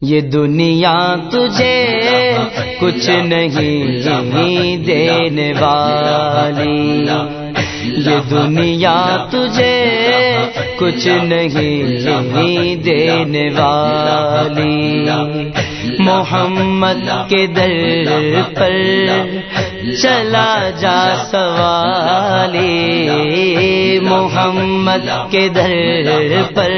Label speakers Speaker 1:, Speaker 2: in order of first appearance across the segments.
Speaker 1: یہ دنیا تجھے کچھ نہیں دینے والی۔ یہ دنیا تجھے کچھ نہیں دینے والی۔ محمد کے در پر چلا جا سوالی۔ محمد کے در پر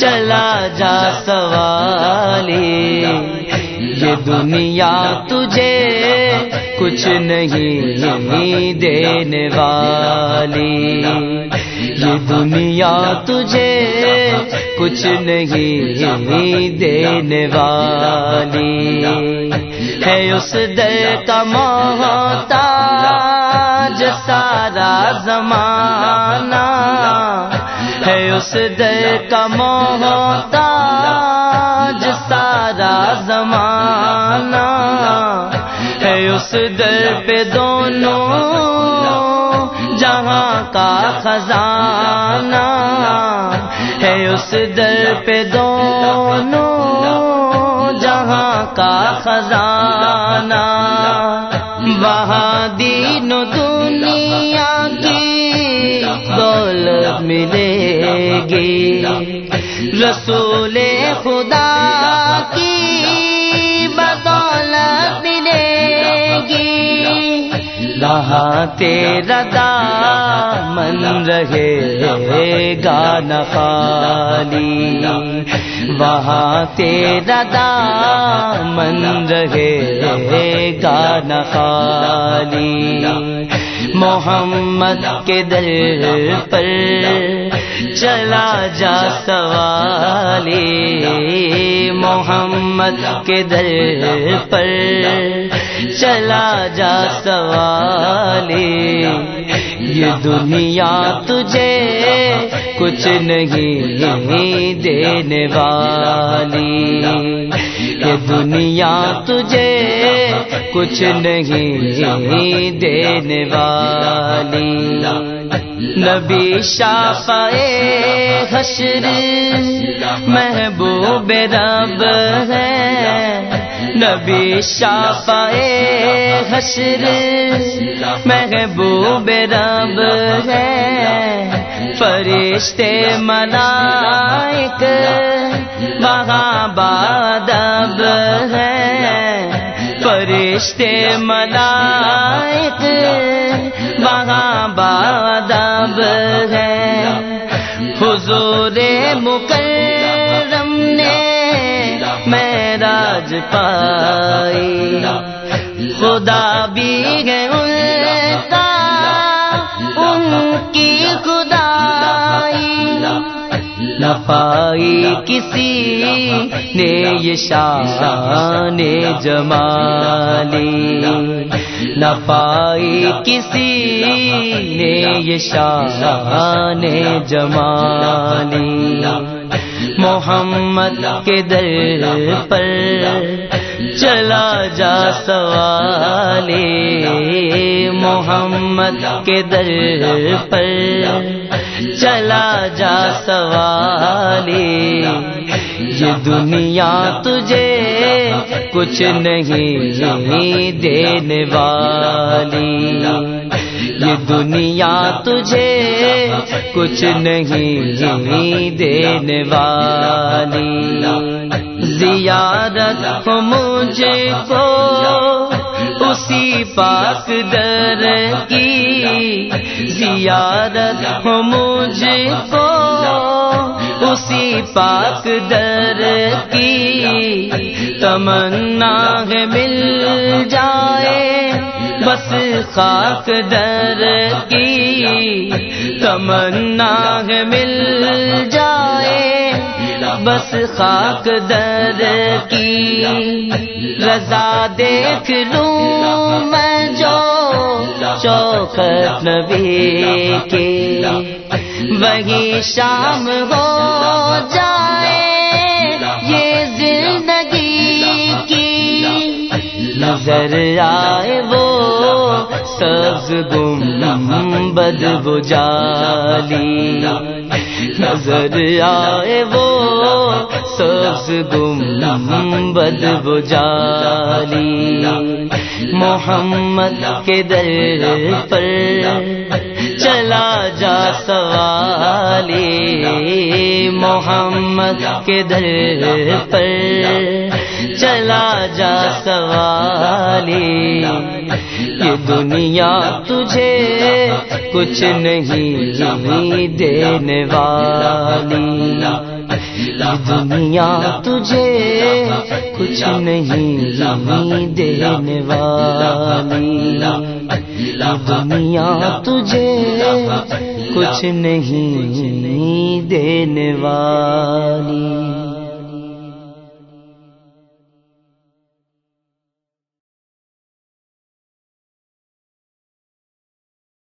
Speaker 1: چلا جا سوالی۔ یہ دنیا تجھے کچھ نہیں یعنی دینے والی۔ یہ دنیا تجھے کچھ نہیں یعنی دینے والی۔ ہے اس در کا موتا سارا زمانہ ہے اس در کا سارا زمانہ ہے اس در پہ دونوں جہاں کا خزانہ ہے اس در پہ دونوں جہاں کا خزانہ وہاں دین دنیا کی دولت ملے گی رسول خدا کی بدولت ملے گی۔ وہاں تیرا دامن رہے گا نخالی وہاں تیرا دامن رہے گا نخالی محمد کے در پر چلا جا سوالی محمد کے در پر۔ چلا جا سوالی یہ دنیا تجھے کچھ نہیں دینے والی۔ یہ دنیا تجھے کچھ نہیں دینے والی۔ نبی شاف حشر محبوب رب ہے۔ نبی شاف حشر محبوب رب ہے۔ فرشتے ملائک وہاں بادب ہے۔ فرشتے ملائک وہاں بادب ہے۔ حضور مکرم نے میراج پائی۔ خدا بھی ہے ان نہ پائی کسی نے یہ شان جمالی نہ پائی کسی نے یہ شان جمالی محمد کے در پر چلا جا سوالی محمد کے در پر۔ چلا جا سوالی یہ دنیا تجھے کچھ نہیں دینے والی۔ یہ دنیا تجھے کچھ نہیں دینے والی۔ زیارت ہو مجھے کو اسی پاک در کی زیارت ہو مجھے کو اسی پاک در کی تمنا ہے مل جائے بس خاک در کی تمنا ہے مل جائے۔ بس خاک در کی رضا دیکھ لوں میں جو چوکھٹ نبی کی وہی شام ہو جائے یہ زندگی کی نظر آئے وہ سبز گم بد بجالی نظر آئے وہ سبز گم بد بجالی محمد کے در پر چلا جا سوالی۔ محمد کے در پر چلا جا سوالی۔ یہ دنیا تجھے کچھ نہیں دینے والی۔ دنیا تجھے کچھ نہیں دینے والی۔ دنیا تجھے کچھ نہیں دینے والی۔